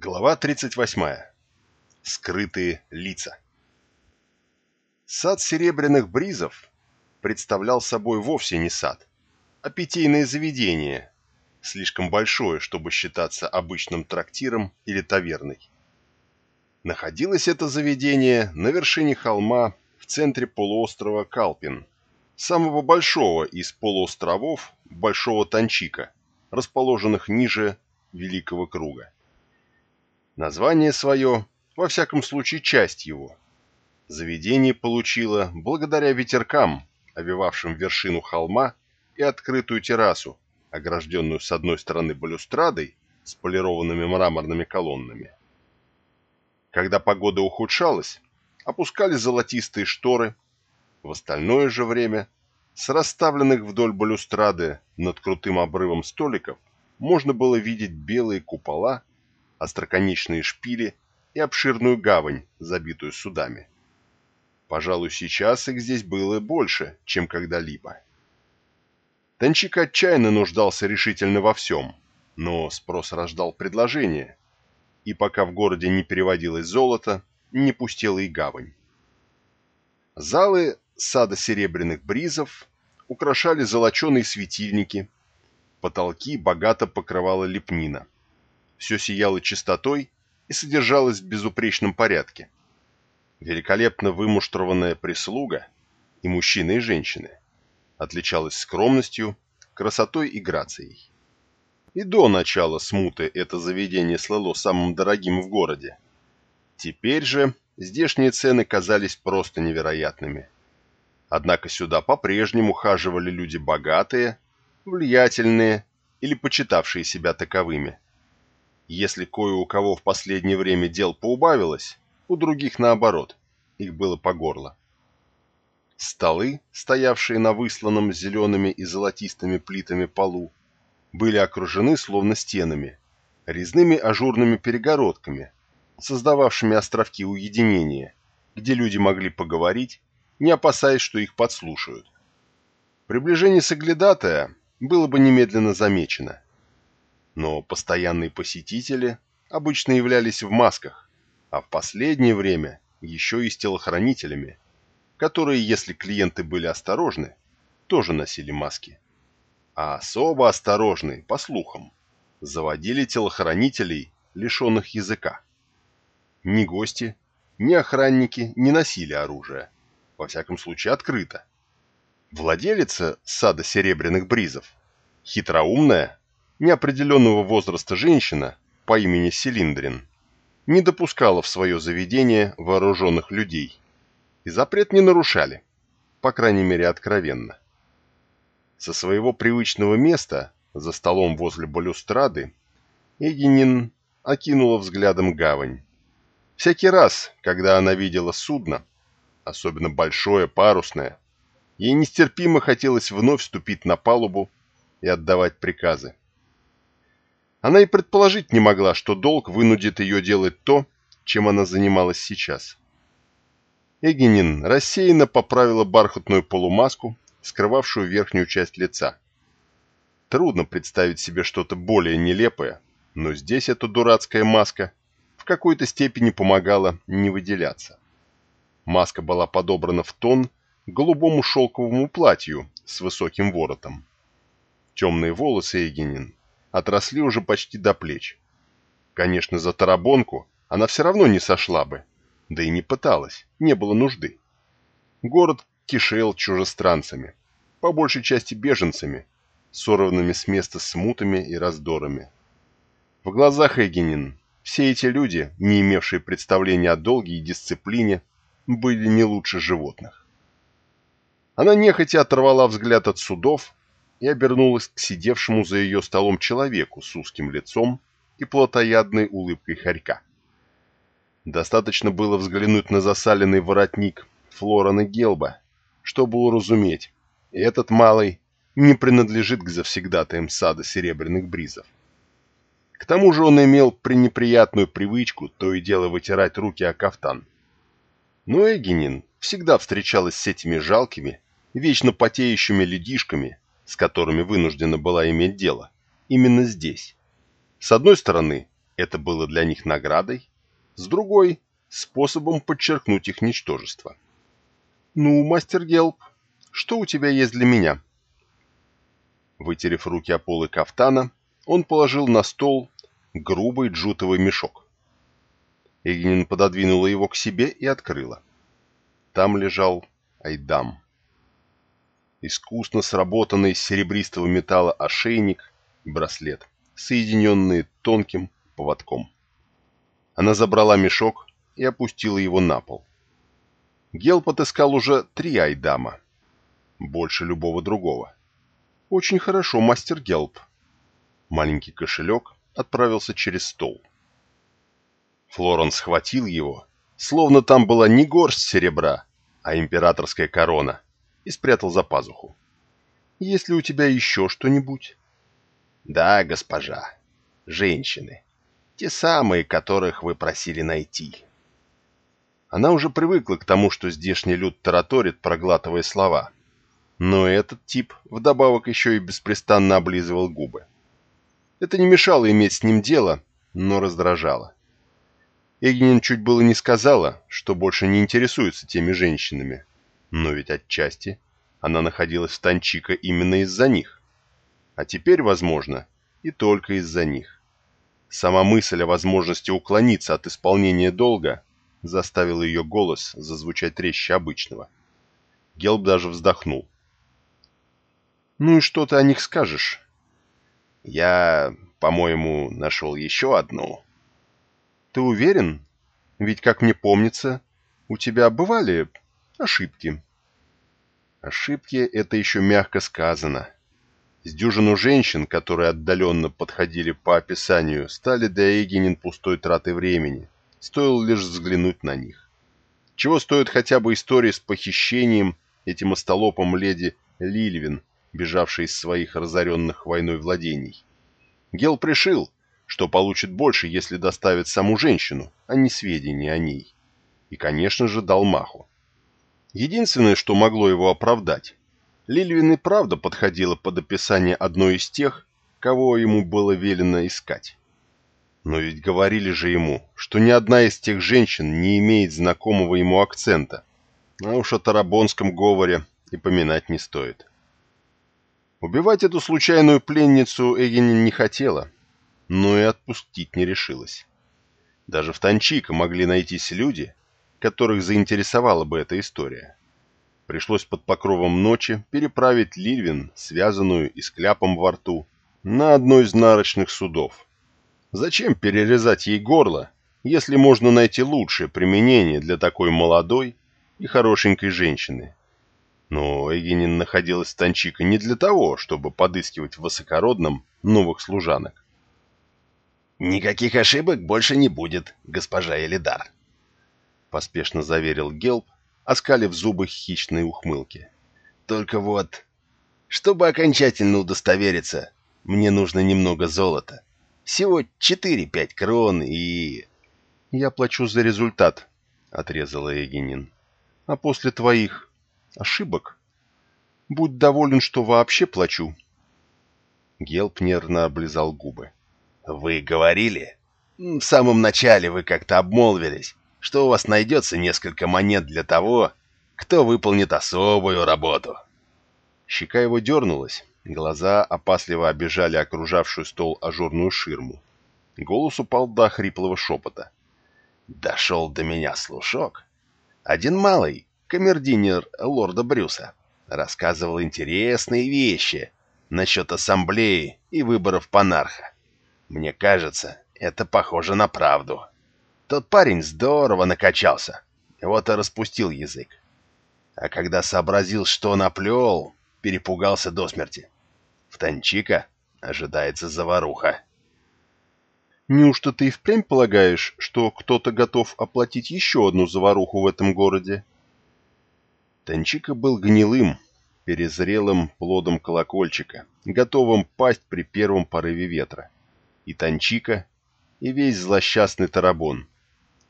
Глава 38. Скрытые лица. Сад серебряных бризов представлял собой вовсе не сад, а питейное заведение, слишком большое, чтобы считаться обычным трактиром или таверной. Находилось это заведение на вершине холма в центре полуострова Калпин, самого большого из полуостровов Большого Танчика, расположенных ниже Великого Круга. Название свое, во всяком случае часть его, заведение получило благодаря ветеркам, овивавшим вершину холма и открытую террасу, огражденную с одной стороны балюстрадой с полированными мраморными колоннами. Когда погода ухудшалась, опускались золотистые шторы, в остальное же время с расставленных вдоль балюстрады над крутым обрывом столиков можно было видеть белые купола остроконечные шпили и обширную гавань, забитую судами. Пожалуй, сейчас их здесь было больше, чем когда-либо. Танчик отчаянно нуждался решительно во всем, но спрос рождал предложение, и пока в городе не переводилось золото, не пустела и гавань. Залы сада серебряных бризов украшали золоченые светильники, потолки богато покрывала лепнина – все сияло чистотой и содержалось в безупречном порядке. Великолепно вымуштрованная прислуга, и мужчины, и женщины, отличалась скромностью, красотой и грацией. И до начала смуты это заведение слыло самым дорогим в городе. Теперь же здешние цены казались просто невероятными. Однако сюда по-прежнему хаживали люди богатые, влиятельные или почитавшие себя таковыми – если кое у кого в последнее время дел поубавилось, у других наоборот, их было по горло. Столы, стоявшие на высланном зелеными и золотистыми плитами полу, были окружены словно стенами, резными ажурными перегородками, создававшими островки уединения, где люди могли поговорить, не опасаясь, что их подслушают. Приближение соглядатая было бы немедленно замечено – но постоянные посетители обычно являлись в масках, а в последнее время еще и с телохранителями, которые, если клиенты были осторожны, тоже носили маски. А особо осторожные, по слухам, заводили телохранителей, лишенных языка. Ни гости, ни охранники не носили оружие, во всяком случае открыто. Владелица сада серебряных бризов, хитроумная, неопределенного возраста женщина по имени Селиндрин не допускала в свое заведение вооруженных людей, и запрет не нарушали, по крайней мере откровенно. Со своего привычного места, за столом возле балюстрады, Эгенин окинула взглядом гавань. Всякий раз, когда она видела судно, особенно большое, парусное, ей нестерпимо хотелось вновь вступить на палубу и отдавать приказы. Она и предположить не могла, что долг вынудит ее делать то, чем она занималась сейчас. Эгенин рассеянно поправила бархатную полумаску, скрывавшую верхнюю часть лица. Трудно представить себе что-то более нелепое, но здесь эта дурацкая маска в какой-то степени помогала не выделяться. Маска была подобрана в тон голубому шелковому платью с высоким воротом. Темные волосы Эгенин отросли уже почти до плеч. Конечно, за тарабонку она все равно не сошла бы, да и не пыталась, не было нужды. Город кишел чужестранцами, по большей части беженцами, сорванными с места смутами и раздорами. В глазах Эгенин все эти люди, не имевшие представления о долге и дисциплине, были не лучше животных. Она нехотя оторвала взгляд от судов и обернулась к сидевшему за ее столом человеку с узким лицом и плотоядной улыбкой хорька. Достаточно было взглянуть на засаленный воротник Флорана Гелба, чтобы уразуметь, этот малый не принадлежит к завсегдатаям сада серебряных бризов. К тому же он имел пренеприятную привычку то и дело вытирать руки о кафтан. Но Эгенин всегда встречалась с этими жалкими, вечно потеющими людишками, с которыми вынуждена была иметь дело, именно здесь. С одной стороны, это было для них наградой, с другой — способом подчеркнуть их ничтожество. «Ну, мастер Гелп, что у тебя есть для меня?» Вытерев руки о полы кафтана, он положил на стол грубый джутовый мешок. Эгенин пододвинула его к себе и открыла. Там лежал Айдам. Искусно сработанный из серебристого металла ошейник и браслет, соединенные тонким поводком. Она забрала мешок и опустила его на пол. Гел потыскал уже три Айдама. Больше любого другого. Очень хорошо, мастер Гелп. Маленький кошелек отправился через стол. Флоренс схватил его, словно там была не горсть серебра, а императорская корона, и спрятал за пазуху. «Есть ли у тебя еще что-нибудь?» «Да, госпожа. Женщины. Те самые, которых вы просили найти». Она уже привыкла к тому, что здешний люд тараторит, проглатывая слова. Но этот тип вдобавок еще и беспрестанно облизывал губы. Это не мешало иметь с ним дело, но раздражало. Эгнин чуть было не сказала, что больше не интересуется теми женщинами. Но ведь отчасти она находилась в Танчика именно из-за них. А теперь, возможно, и только из-за них. Сама мысль о возможности уклониться от исполнения долга заставила ее голос зазвучать резче обычного. Гелб даже вздохнул. «Ну и что ты о них скажешь?» «Я, по-моему, нашел еще одну», ты уверен? Ведь, как мне помнится, у тебя бывали ошибки. Ошибки — это еще мягко сказано. С дюжину женщин, которые отдаленно подходили по описанию, стали для Эгенин пустой тратой времени. Стоило лишь взглянуть на них. Чего стоит хотя бы история с похищением этим остолопом леди Лильвин, бежавшей из своих разоренных войной владений. Гел пришил, что получит больше, если доставит саму женщину, а не сведения о ней. И, конечно же, дал маху. Единственное, что могло его оправдать, Лильвин и правда подходила под описание одной из тех, кого ему было велено искать. Но ведь говорили же ему, что ни одна из тех женщин не имеет знакомого ему акцента, а уж о тарабонском говоре и поминать не стоит. Убивать эту случайную пленницу Эгенин не хотела, но и отпустить не решилась. Даже в Танчика могли найтись люди, которых заинтересовала бы эта история. Пришлось под покровом ночи переправить Лильвин, связанную и с кляпом во рту, на одно из нарочных судов. Зачем перерезать ей горло, если можно найти лучшее применение для такой молодой и хорошенькой женщины? Но Эгенин находилась в Танчика не для того, чтобы подыскивать в высокородном новых служанок. «Никаких ошибок больше не будет, госпожа Элидар», — поспешно заверил Гелп, оскалив зубы хищной ухмылки. «Только вот, чтобы окончательно удостовериться, мне нужно немного золота. Всего четыре-пять крон и...» «Я плачу за результат», — отрезала Егинин. «А после твоих ошибок будь доволен, что вообще плачу». Гелп нервно облизал губы. «Вы говорили? В самом начале вы как-то обмолвились, что у вас найдется несколько монет для того, кто выполнит особую работу». Щека его дернулась, глаза опасливо обижали окружавшую стол ажурную ширму. Голос упал до хриплого шепота. «Дошел до меня слушок. Один малый, камердинер лорда Брюса, рассказывал интересные вещи насчет ассамблеи и выборов панарха. Мне кажется, это похоже на правду. Тот парень здорово накачался, вот и распустил язык. А когда сообразил, что наплел, перепугался до смерти. В Танчика ожидается заваруха. Неужто ты и впрямь полагаешь, что кто-то готов оплатить еще одну заваруху в этом городе? Танчика был гнилым, перезрелым плодом колокольчика, готовым пасть при первом порыве ветра и Танчика, и весь злосчастный Тарабон.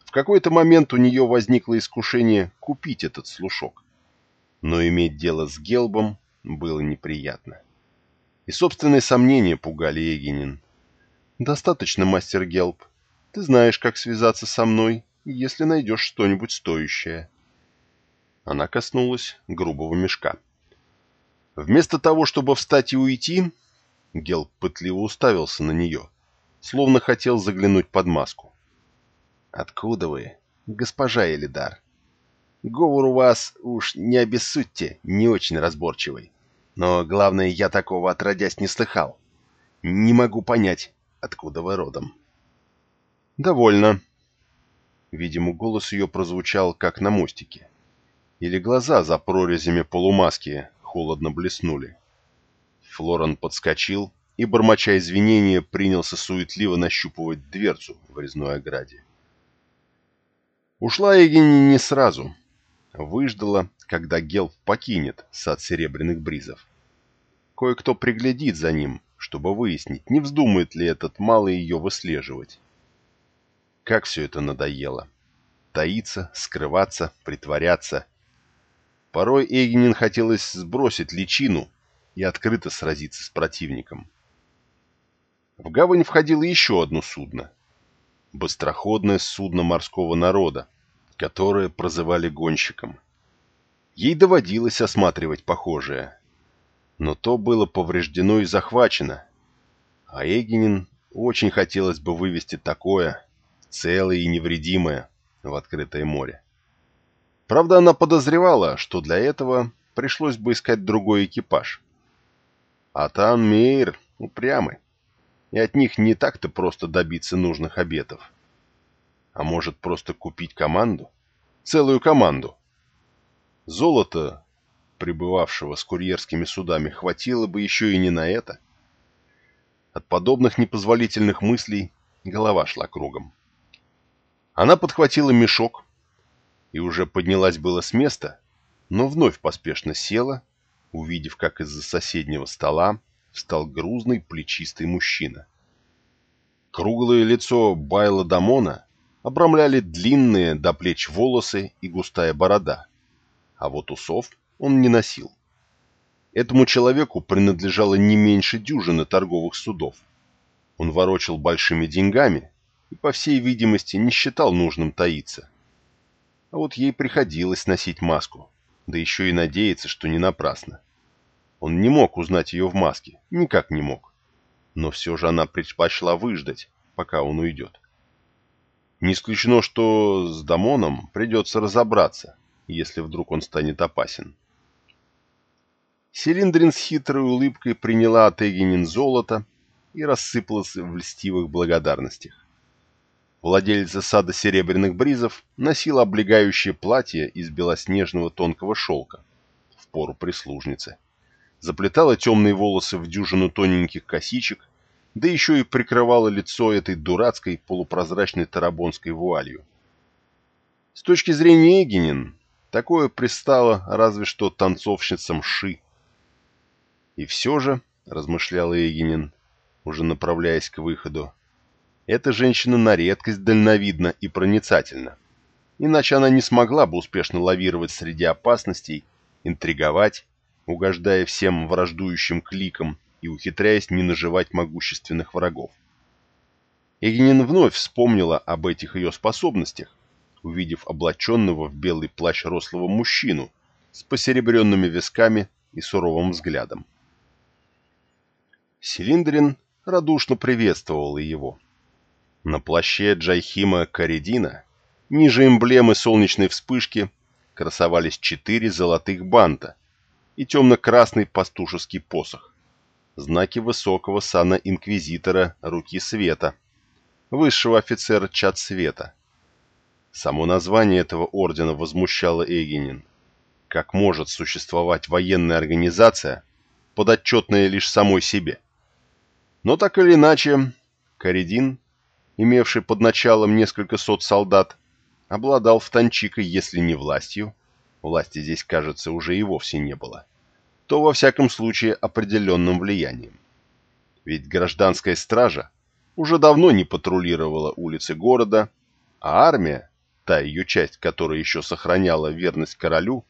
В какой-то момент у нее возникло искушение купить этот слушок. Но иметь дело с Гелбом было неприятно. И собственные сомнения пугали Егинин. «Достаточно, мастер Гелб. ты знаешь, как связаться со мной, если найдешь что-нибудь стоящее». Она коснулась грубого мешка. Вместо того, чтобы встать и уйти, Гел пытливо уставился на нее, словно хотел заглянуть под маску. «Откуда вы, госпожа Элидар? Говор у вас, уж не обессудьте, не очень разборчивый. Но главное, я такого отродясь не слыхал. Не могу понять, откуда вы родом». «Довольно». Видимо, голос ее прозвучал, как на мостике. Или глаза за прорезями полумаски холодно блеснули. Флоран подскочил и, бормоча извинения, принялся суетливо нащупывать дверцу в резной ограде. Ушла Эгини не сразу. Выждала, когда Гелф покинет сад серебряных бризов. Кое-кто приглядит за ним, чтобы выяснить, не вздумает ли этот малый ее выслеживать. Как все это надоело. Таиться, скрываться, притворяться — Порой Эгенин хотелось сбросить личину и открыто сразиться с противником. В гавань входило еще одно судно. Быстроходное судно морского народа, которое прозывали гонщиком. Ей доводилось осматривать похожее. Но то было повреждено и захвачено. А Эгенин очень хотелось бы вывести такое, целое и невредимое, в открытое море. Правда, она подозревала, что для этого пришлось бы искать другой экипаж. А Тан Мейер упрямый, и от них не так-то просто добиться нужных обетов. А может, просто купить команду? Целую команду. Золото, прибывавшего с курьерскими судами, хватило бы еще и не на это. От подобных непозволительных мыслей голова шла кругом. Она подхватила мешок, и уже поднялась было с места, но вновь поспешно села, увидев, как из-за соседнего стола встал грузный плечистый мужчина. Круглое лицо Байла Дамона обрамляли длинные до плеч волосы и густая борода, а вот усов он не носил. Этому человеку принадлежало не меньше дюжины торговых судов. Он ворочал большими деньгами и, по всей видимости, не считал нужным таиться. А вот ей приходилось носить маску, да еще и надеяться, что не напрасно. Он не мог узнать ее в маске, никак не мог. Но все же она предпочла выждать, пока он уйдет. Не исключено, что с Дамоном придется разобраться, если вдруг он станет опасен. Селиндрин с хитрой улыбкой приняла от Эгенин золото и рассыпалась в льстивых благодарностях. Владелица сада серебряных бризов носила облегающее платье из белоснежного тонкого шелка, в пору прислужницы. Заплетала темные волосы в дюжину тоненьких косичек, да еще и прикрывала лицо этой дурацкой полупрозрачной тарабонской вуалью. С точки зрения Эгенин, такое пристало разве что танцовщицам Ши. И все же, размышлял Эгенин, уже направляясь к выходу, эта женщина на редкость дальновидна и проницательна. Иначе она не смогла бы успешно лавировать среди опасностей, интриговать, угождая всем враждующим кликам и ухитряясь не наживать могущественных врагов. Эгенин вновь вспомнила об этих ее способностях, увидев облаченного в белый плащ рослого мужчину с посеребренными висками и суровым взглядом. Силиндрин радушно приветствовал его. На плаще Джайхима Каридина, ниже эмблемы солнечной вспышки, красовались четыре золотых банта и темно-красный пастушеский посох, знаки высокого сана инквизитора Руки Света, высшего офицера Чад Света. Само название этого ордена возмущало Эгенин. Как может существовать военная организация, подотчетная лишь самой себе? Но так или иначе, Каридин имевший под началом несколько сот солдат, обладал в Танчика, если не властью, власти здесь, кажется, уже и вовсе не было, то, во всяком случае, определенным влиянием. Ведь гражданская стража уже давно не патрулировала улицы города, а армия, та ее часть, которая еще сохраняла верность королю,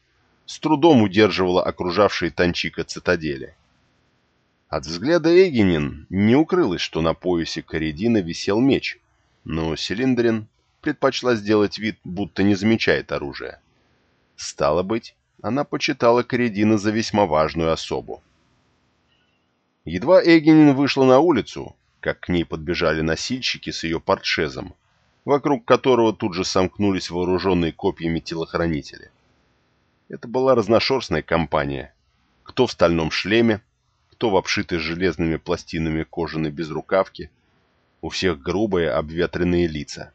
с трудом удерживала окружавшие Танчика цитадели. От взгляда Эгенин не укрылось, что на поясе Коридина висел меч, но Селиндрин предпочла сделать вид, будто не замечает оружие. Стало быть, она почитала Каредина за весьма важную особу. Едва Эгенин вышла на улицу, как к ней подбежали носильщики с ее портшезом, вокруг которого тут же сомкнулись вооруженные копьями телохранители. Это была разношерстная компания. Кто в стальном шлеме, кто в обшитой железными пластинами кожаной безрукавке. У всех грубые обветренные лица.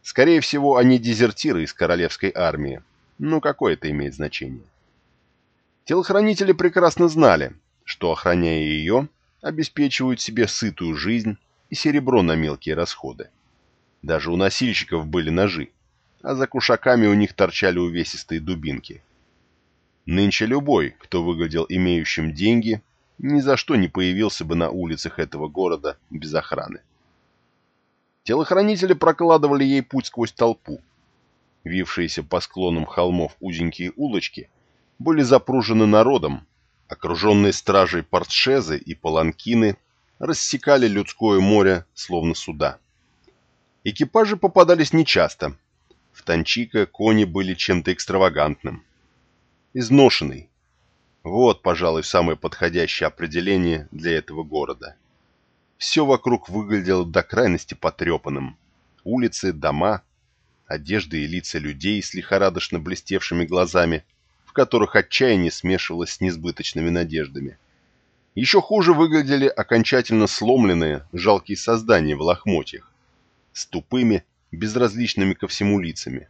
Скорее всего, они дезертиры из королевской армии. Ну, какое это имеет значение? Телохранители прекрасно знали, что, охраняя ее, обеспечивают себе сытую жизнь и серебро на мелкие расходы. Даже у носильщиков были ножи, а за кушаками у них торчали увесистые дубинки. Нынче любой, кто выглядел имеющим деньги, ни за что не появился бы на улицах этого города без охраны. Телохранители прокладывали ей путь сквозь толпу. Вившиеся по склонам холмов узенькие улочки были запружены народом, окруженные стражей портшезы и паланкины рассекали людское море, словно суда. Экипажи попадались нечасто. В Танчика кони были чем-то экстравагантным. Изношенный. Вот, пожалуй, самое подходящее определение для этого города. Все вокруг выглядело до крайности потрепанным. Улицы, дома, одежды и лица людей с лихорадочно блестевшими глазами, в которых отчаяние смешивалось с несбыточными надеждами. Еще хуже выглядели окончательно сломленные, жалкие создания в лохмотьях с тупыми, безразличными ко всему лицами.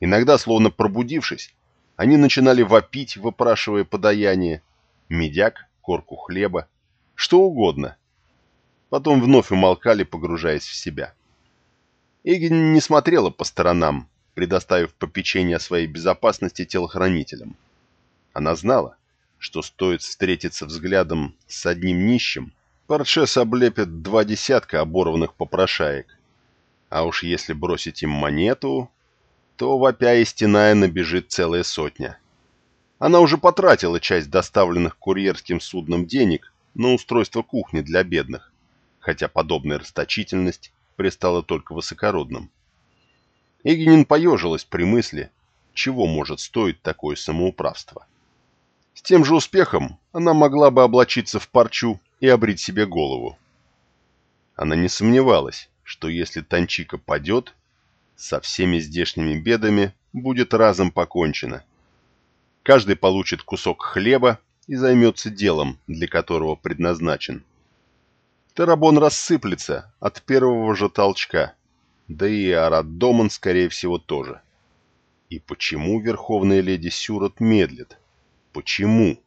Иногда, словно пробудившись, они начинали вопить, выпрашивая подаяние, медяк, корку хлеба, что угодно. Потом вновь умолкали, погружаясь в себя. Эгин не смотрела по сторонам, предоставив попечение своей безопасности телохранителям. Она знала, что стоит встретиться взглядом с одним нищим, Паршес облепит два десятка оборванных попрошаек, а уж если бросить им монету, то, вопя и стеная, набежит целая сотня. Она уже потратила часть доставленных курьерским судном денег на устройство кухни для бедных, хотя подобная расточительность пристала только высокородным. Эгенин поежилась при мысли, чего может стоить такое самоуправство. С тем же успехом она могла бы облачиться в парчу и обрить себе голову. Она не сомневалась, что если Танчика падет, со всеми здешними бедами будет разом покончено. Каждый получит кусок хлеба и займется делом, для которого предназначен. Тарабон рассыплется от первого же толчка, да и Араддоман, скорее всего, тоже. И почему Верховная Леди Сюрот медлит? Почему?